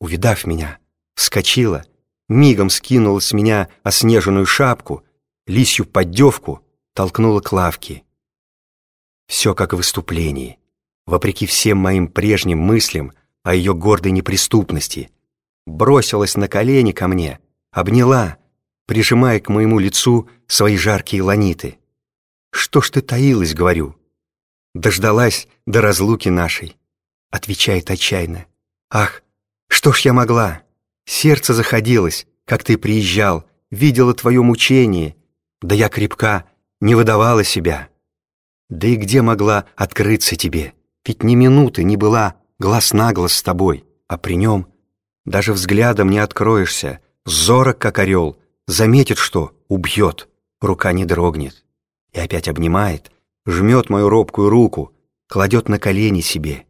увидав меня, вскочила, мигом скинула с меня оснеженную шапку, лисью поддевку, толкнула к лавке. Все как в выступлении, вопреки всем моим прежним мыслям о ее гордой неприступности. Бросилась на колени ко мне, обняла, прижимая к моему лицу свои жаркие ланиты. «Что ж ты таилась?» — говорю. «Дождалась до разлуки нашей», — отвечает отчаянно. «Ах, что ж я могла? Сердце заходилось, как ты приезжал, видела твое мучение. Да я крепка, не выдавала себя. Да и где могла открыться тебе? Ведь ни минуты не была глаз на глаз с тобой, а при нем даже взглядом не откроешься, зорок, как орел, заметит, что убьет, рука не дрогнет. И опять обнимает, жмет мою робкую руку, кладет на колени себе.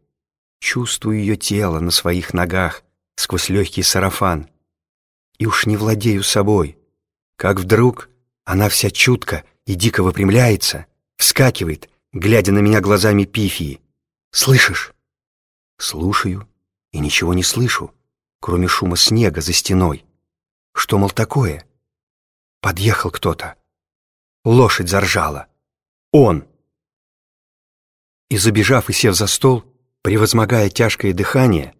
Чувствую ее тело на своих ногах, сквозь легкий сарафан. И уж не владею собой. Как вдруг она вся чутко и дико выпрямляется, вскакивает, глядя на меня глазами пифии. «Слышишь?» Слушаю и ничего не слышу, кроме шума снега за стеной. Что, мол, такое? Подъехал кто-то. Лошадь заржала. Он. И забежав и сев за стол, превозмогая тяжкое дыхание,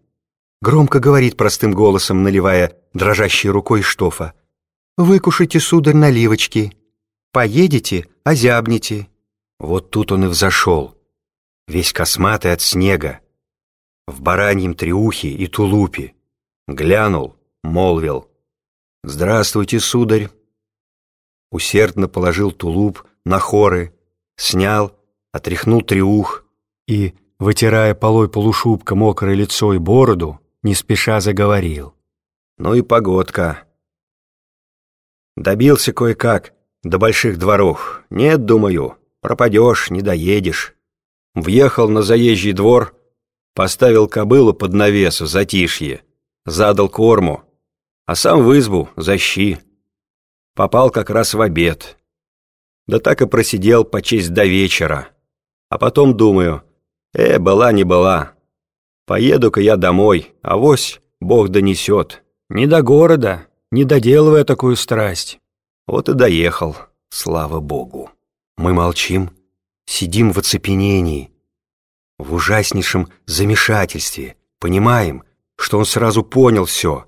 Громко говорит простым голосом, наливая дрожащей рукой штофа. «Выкушайте, сударь, наливочки. Поедете, озябнете». Вот тут он и взошел, весь косматый от снега, в бараньем триухе и тулупе. Глянул, молвил. «Здравствуйте, сударь». Усердно положил тулуп на хоры, снял, отряхнул триух и, вытирая полой полушубка мокрое лицо и бороду, не спеша заговорил. «Ну и погодка. Добился кое-как до больших дворов. Нет, думаю, пропадешь, не доедешь. Въехал на заезжий двор, поставил кобылу под навес в затишье, задал корму, а сам в избу за. Попал как раз в обед. Да так и просидел по до вечера. А потом думаю, э, была не была, Поеду-ка я домой, а вось Бог донесет. Не до города, не доделывая такую страсть. Вот и доехал, слава Богу. Мы молчим, сидим в оцепенении, в ужаснейшем замешательстве, понимаем, что он сразу понял все.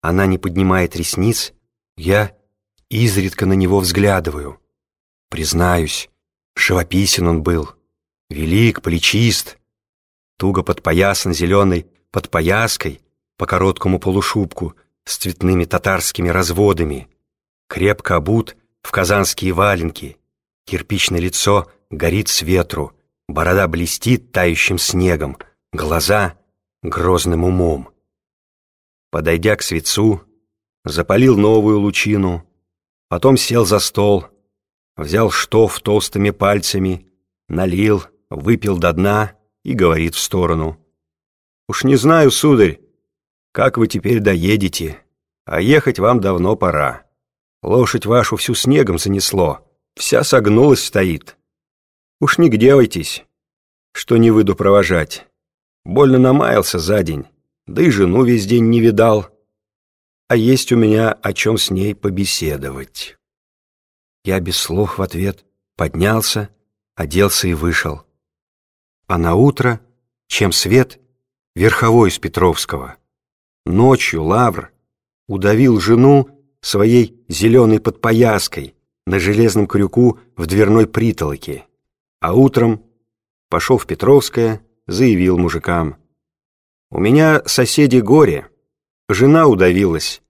Она не поднимает ресниц, я изредка на него взглядываю. Признаюсь, живописен он был, велик, плечист, туго подпоясан зеленой подпояской по короткому полушубку с цветными татарскими разводами, крепко обут в казанские валенки, кирпичное лицо горит с ветру, борода блестит тающим снегом, глаза грозным умом. Подойдя к светцу, запалил новую лучину, потом сел за стол, взял штоф толстыми пальцами, налил, выпил до дна и говорит в сторону. «Уж не знаю, сударь, как вы теперь доедете, а ехать вам давно пора. Лошадь вашу всю снегом занесло, вся согнулась стоит. Уж не гневайтесь, что не выйду провожать. Больно намаялся за день, да и жену весь день не видал. А есть у меня о чем с ней побеседовать». Я без слов в ответ поднялся, оделся и вышел а на утро, чем свет, верховой из Петровского. Ночью Лавр удавил жену своей зеленой подпояской на железном крюку в дверной притолоке, а утром пошел в Петровское, заявил мужикам. «У меня соседи горе, жена удавилась,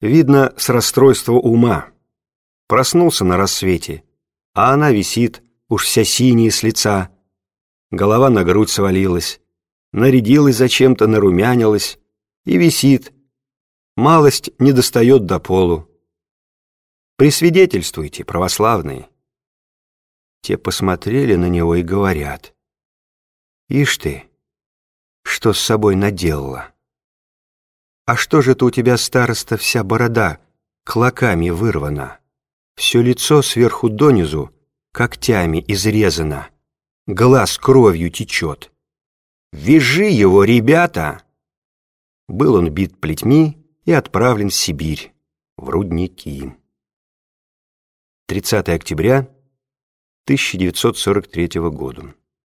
видно, с расстройства ума. Проснулся на рассвете, а она висит, уж вся синяя с лица, голова на грудь свалилась, нарядилась зачем-то, нарумянилась и висит. Малость не достает до полу. Присвидетельствуйте, православные. Те посмотрели на него и говорят. Ишь ты, что с собой наделала? А что же это у тебя, староста, вся борода клоками вырвана? Все лицо сверху донизу когтями изрезано глаз кровью течет. Вяжи его, ребята!» был он бит плетьми и отправлен в Сибирь, в рудники. 30 октября 1943 года.